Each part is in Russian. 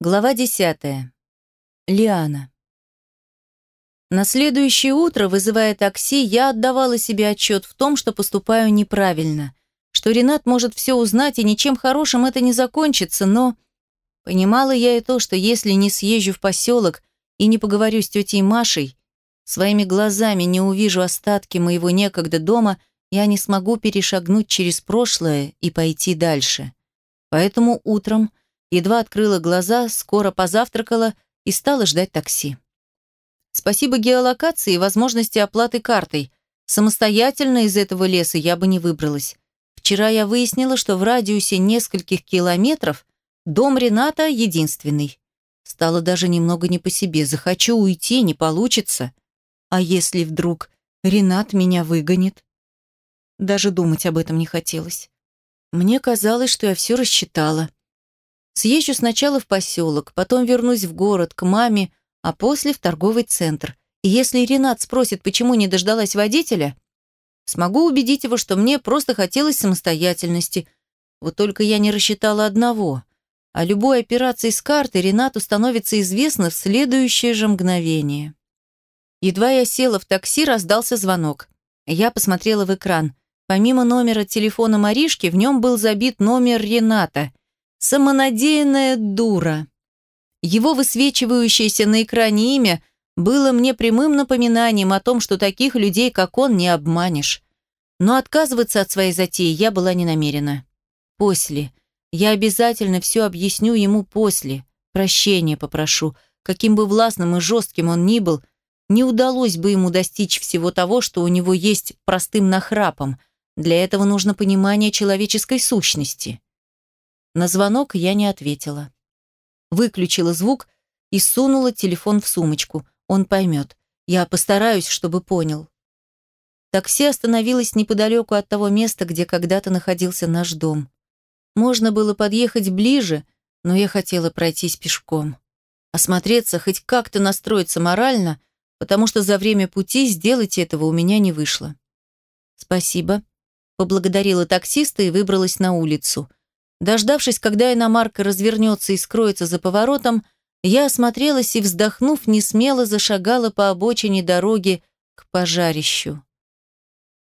Глава 10. Лиана. На следующее утро, вызывая такси, я отдавала себе отчет в том, что поступаю неправильно, что Ренат может все узнать, и ничем хорошим это не закончится, но... Понимала я и то, что если не съезжу в поселок и не поговорю с тетей Машей, своими глазами не увижу остатки моего некогда дома, я не смогу перешагнуть через прошлое и пойти дальше. Поэтому утром едва открыла глаза, скоро позавтракала и стала ждать такси. Спасибо геолокации и возможности оплаты картой. Самостоятельно из этого леса я бы не выбралась. Вчера я выяснила, что в радиусе нескольких километров дом Рената единственный. Стало даже немного не по себе. Захочу уйти, не получится. А если вдруг Ренат меня выгонит? Даже думать об этом не хотелось. Мне казалось, что я все рассчитала. Съезжу сначала в поселок, потом вернусь в город, к маме, а после в торговый центр. И если Ренат спросит, почему не дождалась водителя, смогу убедить его, что мне просто хотелось самостоятельности. Вот только я не рассчитала одного. О любой операции с картой Ренату становится известно в следующее же мгновение. Едва я села в такси, раздался звонок. Я посмотрела в экран. Помимо номера телефона Маришки, в нем был забит номер Рената. Самонадеянная дура. Его высвечивающееся на экране имя было мне прямым напоминанием о том, что таких людей, как он, не обманешь. Но отказываться от своей затеи я была не намерена. После. Я обязательно все объясню ему после. Прощения попрошу. Каким бы властным и жестким он ни был, не удалось бы ему достичь всего того, что у него есть простым нахрапом. Для этого нужно понимание человеческой сущности. На звонок я не ответила. Выключила звук и сунула телефон в сумочку. Он поймет. Я постараюсь, чтобы понял. Такси остановилось неподалеку от того места, где когда-то находился наш дом. Можно было подъехать ближе, но я хотела пройтись пешком. Осмотреться, хоть как-то настроиться морально, потому что за время пути сделать этого у меня не вышло. «Спасибо», — поблагодарила таксиста и выбралась на улицу. Дождавшись, когда иномарка развернется и скроется за поворотом, я осмотрелась и, вздохнув, несмело зашагала по обочине дороги к пожарищу.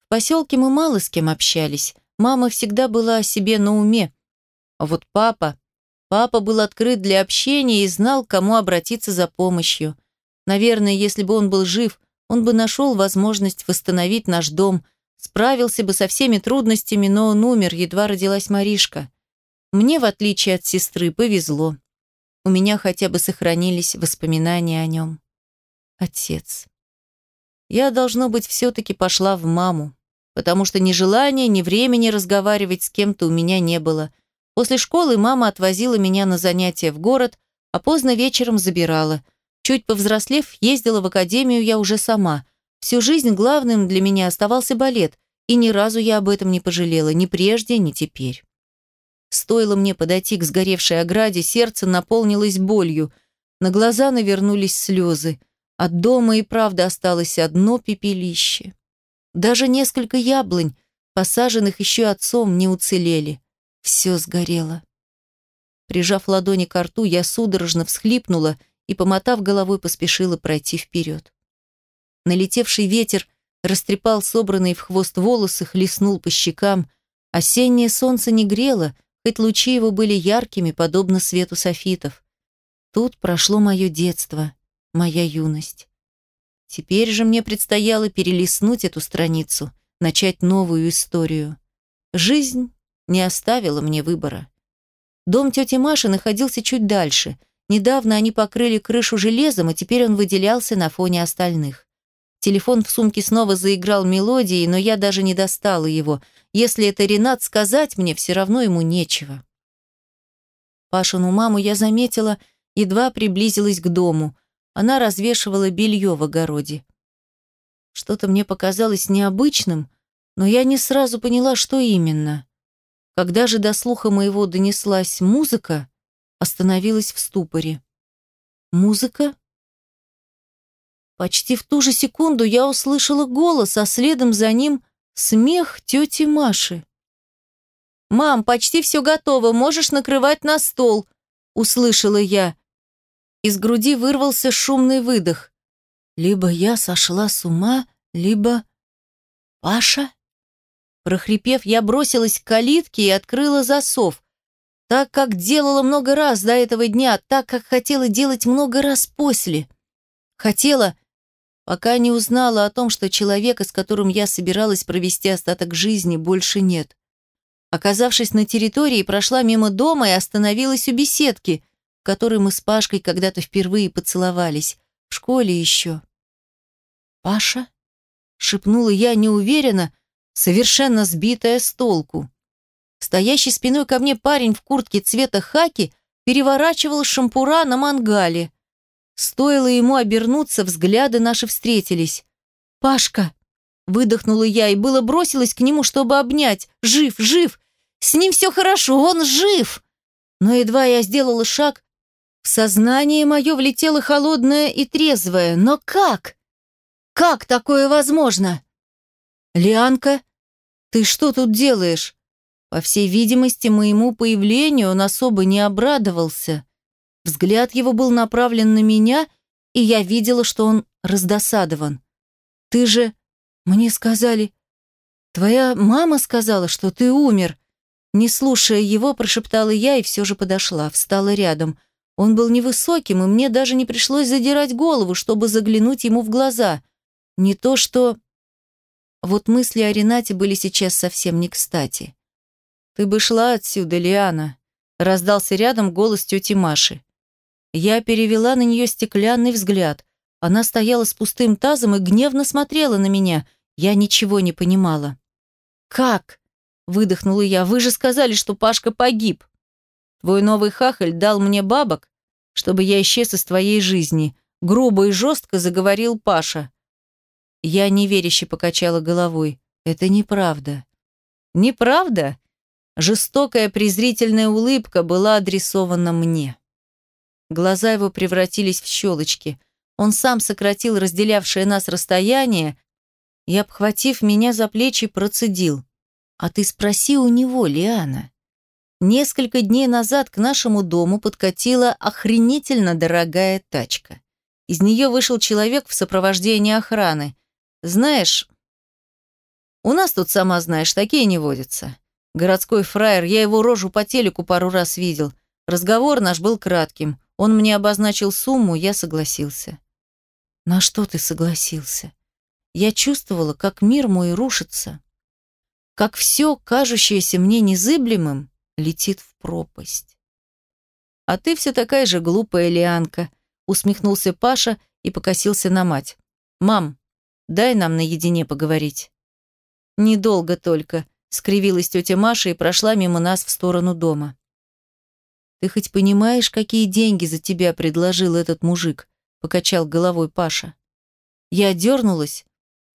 В поселке мы мало с кем общались. Мама всегда была о себе на уме. А вот папа... Папа был открыт для общения и знал, к кому обратиться за помощью. Наверное, если бы он был жив, он бы нашел возможность восстановить наш дом, справился бы со всеми трудностями, но он умер, едва родилась Маришка. Мне, в отличие от сестры, повезло. У меня хотя бы сохранились воспоминания о нем. Отец. Я, должно быть, все-таки пошла в маму, потому что ни желания, ни времени разговаривать с кем-то у меня не было. После школы мама отвозила меня на занятия в город, а поздно вечером забирала. Чуть повзрослев, ездила в академию я уже сама. Всю жизнь главным для меня оставался балет, и ни разу я об этом не пожалела, ни прежде, ни теперь. Стоило мне подойти к сгоревшей ограде, сердце наполнилось болью. На глаза навернулись слезы. От дома и правда осталось одно пепелище. Даже несколько яблонь, посаженных еще отцом, не уцелели. Все сгорело. Прижав ладони к рту, я судорожно всхлипнула и, помотав головой, поспешила пройти вперед. Налетевший ветер растрепал собранные в хвост волосы, хлестнул по щекам. Осеннее солнце не грело, хоть лучи его были яркими, подобно свету софитов. Тут прошло мое детство, моя юность. Теперь же мне предстояло перелистнуть эту страницу, начать новую историю. Жизнь не оставила мне выбора. Дом тети Маши находился чуть дальше. Недавно они покрыли крышу железом, и теперь он выделялся на фоне остальных. Телефон в сумке снова заиграл мелодией, но я даже не достала его. Если это Ренат, сказать мне все равно ему нечего. Пашину маму я заметила, едва приблизилась к дому. Она развешивала белье в огороде. Что-то мне показалось необычным, но я не сразу поняла, что именно. Когда же до слуха моего донеслась музыка, остановилась в ступоре. Музыка? Почти в ту же секунду я услышала голос, а следом за ним смех тети Маши. «Мам, почти все готово, можешь накрывать на стол», — услышала я. Из груди вырвался шумный выдох. Либо я сошла с ума, либо... Паша? Прохрипев, я бросилась к калитке и открыла засов. Так, как делала много раз до этого дня, так, как хотела делать много раз после. Хотела, пока не узнала о том, что человека, с которым я собиралась провести остаток жизни, больше нет. Оказавшись на территории, прошла мимо дома и остановилась у беседки, в которой мы с Пашкой когда-то впервые поцеловались. В школе еще. «Паша?» — шепнула я неуверенно, совершенно сбитая с толку. Стоящий спиной ко мне парень в куртке цвета хаки переворачивал шампура на мангале. Стоило ему обернуться, взгляды наши встретились. «Пашка!» — выдохнула я и было бросилась к нему, чтобы обнять. «Жив, жив! С ним все хорошо, он жив!» Но едва я сделала шаг, в сознание мое влетело холодное и трезвое. Но как? Как такое возможно? «Лианка, ты что тут делаешь?» По всей видимости, моему появлению он особо не обрадовался. Взгляд его был направлен на меня, и я видела, что он раздосадован. «Ты же...» Мне сказали... Твоя мама сказала, что ты умер. Не слушая его, прошептала я и все же подошла, встала рядом. Он был невысоким, и мне даже не пришлось задирать голову, чтобы заглянуть ему в глаза. Не то что... Вот мысли о Ренате были сейчас совсем не кстати. «Ты бы шла отсюда, Лиана», — раздался рядом голос тети Маши. Я перевела на нее стеклянный взгляд. Она стояла с пустым тазом и гневно смотрела на меня. Я ничего не понимала. «Как?» — выдохнула я. «Вы же сказали, что Пашка погиб. Твой новый хахаль дал мне бабок, чтобы я исчез из твоей жизни», — грубо и жестко заговорил Паша. Я неверяще покачала головой. Это неправда. Неправда? Жестокая презрительная улыбка была адресована мне. Глаза его превратились в щелочки. Он сам сократил разделявшее нас расстояние и, обхватив меня за плечи, процедил. «А ты спроси у него, Лиана». Несколько дней назад к нашему дому подкатила охренительно дорогая тачка. Из нее вышел человек в сопровождении охраны. Знаешь, у нас тут, сама знаешь, такие не водятся. Городской фраер, я его рожу по телеку пару раз видел. Разговор наш был кратким. Он мне обозначил сумму, я согласился. На что ты согласился? Я чувствовала, как мир мой рушится. Как все, кажущееся мне незыблемым, летит в пропасть. А ты все такая же глупая лианка, усмехнулся Паша и покосился на мать. Мам, Дай нам наедине поговорить». «Недолго только», — скривилась тетя Маша и прошла мимо нас в сторону дома. «Ты хоть понимаешь, какие деньги за тебя предложил этот мужик?» — покачал головой Паша. Я дернулась,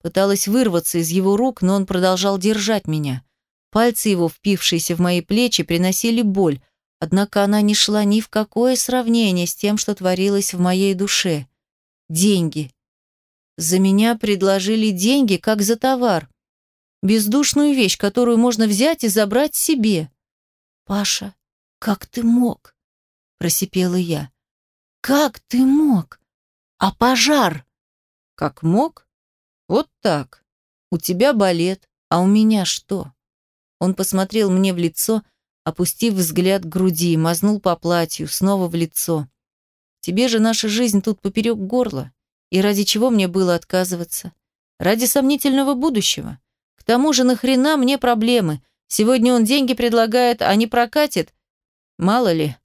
пыталась вырваться из его рук, но он продолжал держать меня. Пальцы его, впившиеся в мои плечи, приносили боль, однако она не шла ни в какое сравнение с тем, что творилось в моей душе. Деньги. За меня предложили деньги, как за товар. Бездушную вещь, которую можно взять и забрать себе. «Паша, как ты мог?» – просипела я. «Как ты мог? А пожар?» «Как мог? Вот так. У тебя балет, а у меня что?» Он посмотрел мне в лицо, опустив взгляд к груди, мазнул по платью, снова в лицо. «Тебе же наша жизнь тут поперек горла. И ради чего мне было отказываться? Ради сомнительного будущего. К тому же нахрена мне проблемы? Сегодня он деньги предлагает, а не прокатит? Мало ли.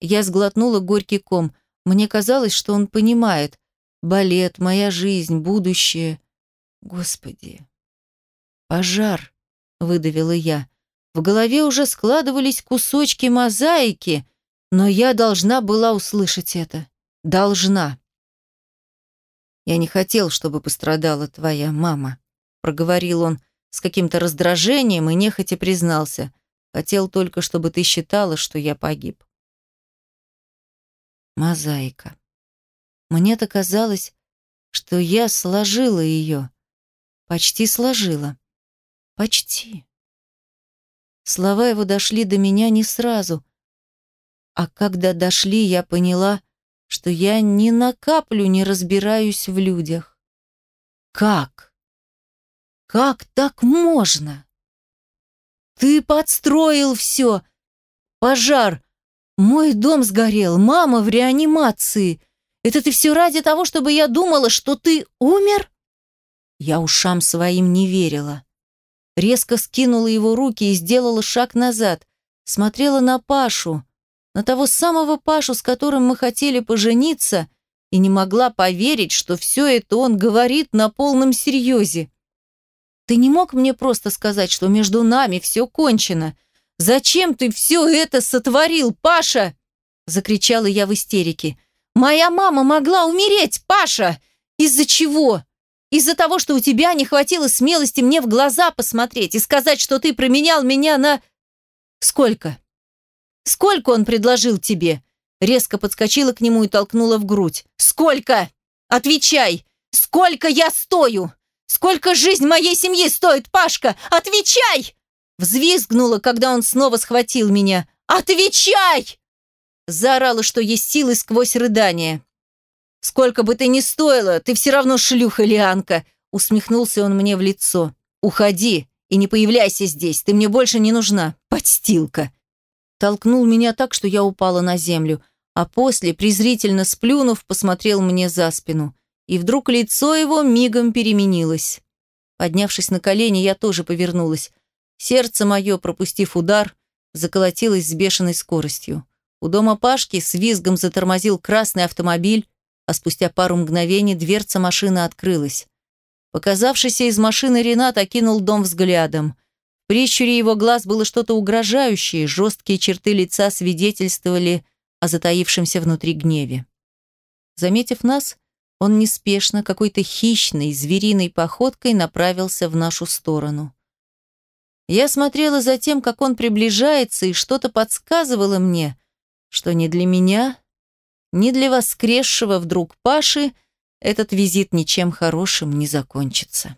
Я сглотнула горький ком. Мне казалось, что он понимает. Балет, моя жизнь, будущее. Господи. Пожар, выдавила я. В голове уже складывались кусочки мозаики, но я должна была услышать это. Должна. «Я не хотел, чтобы пострадала твоя мама», — проговорил он с каким-то раздражением и нехотя признался. «Хотел только, чтобы ты считала, что я погиб». Мозаика. Мне-то казалось, что я сложила ее. Почти сложила. Почти. Слова его дошли до меня не сразу. А когда дошли, я поняла, что я ни на каплю не разбираюсь в людях. Как? Как так можно? Ты подстроил все. Пожар. Мой дом сгорел, мама в реанимации. Это ты все ради того, чтобы я думала, что ты умер? Я ушам своим не верила. Резко скинула его руки и сделала шаг назад. Смотрела на Пашу, на того самого Пашу, с которым мы хотели пожениться, и не могла поверить, что все это он говорит на полном серьезе. Ты не мог мне просто сказать, что между нами все кончено? Зачем ты все это сотворил, Паша? Закричала я в истерике. Моя мама могла умереть, Паша! Из-за чего? Из-за того, что у тебя не хватило смелости мне в глаза посмотреть и сказать, что ты променял меня на... Сколько? Сколько он предложил тебе? Резко подскочила к нему и толкнула в грудь. Сколько? Отвечай! Сколько я стою? Сколько жизнь моей семьи стоит, Пашка? Отвечай! Взвизгнула, когда он снова схватил меня. Отвечай! Заорала, что есть силы сквозь рыдание. «Сколько бы ты ни стоила, ты все равно шлюха, Лианка!» Усмехнулся он мне в лицо. «Уходи и не появляйся здесь, ты мне больше не нужна, подстилка!» Толкнул меня так, что я упала на землю, а после, презрительно сплюнув, посмотрел мне за спину. И вдруг лицо его мигом переменилось. Поднявшись на колени, я тоже повернулась. Сердце мое, пропустив удар, заколотилось с бешеной скоростью. У дома Пашки с визгом затормозил красный автомобиль, а спустя пару мгновений дверца машины открылась. Показавшийся из машины Ренат окинул дом взглядом. В прищуре его глаз было что-то угрожающее, жесткие черты лица свидетельствовали о затаившемся внутри гневе. Заметив нас, он неспешно, какой-то хищной, звериной походкой направился в нашу сторону. Я смотрела за тем, как он приближается, и что-то подсказывало мне, что не для меня, ни для воскресшего вдруг Паши этот визит ничем хорошим не закончится.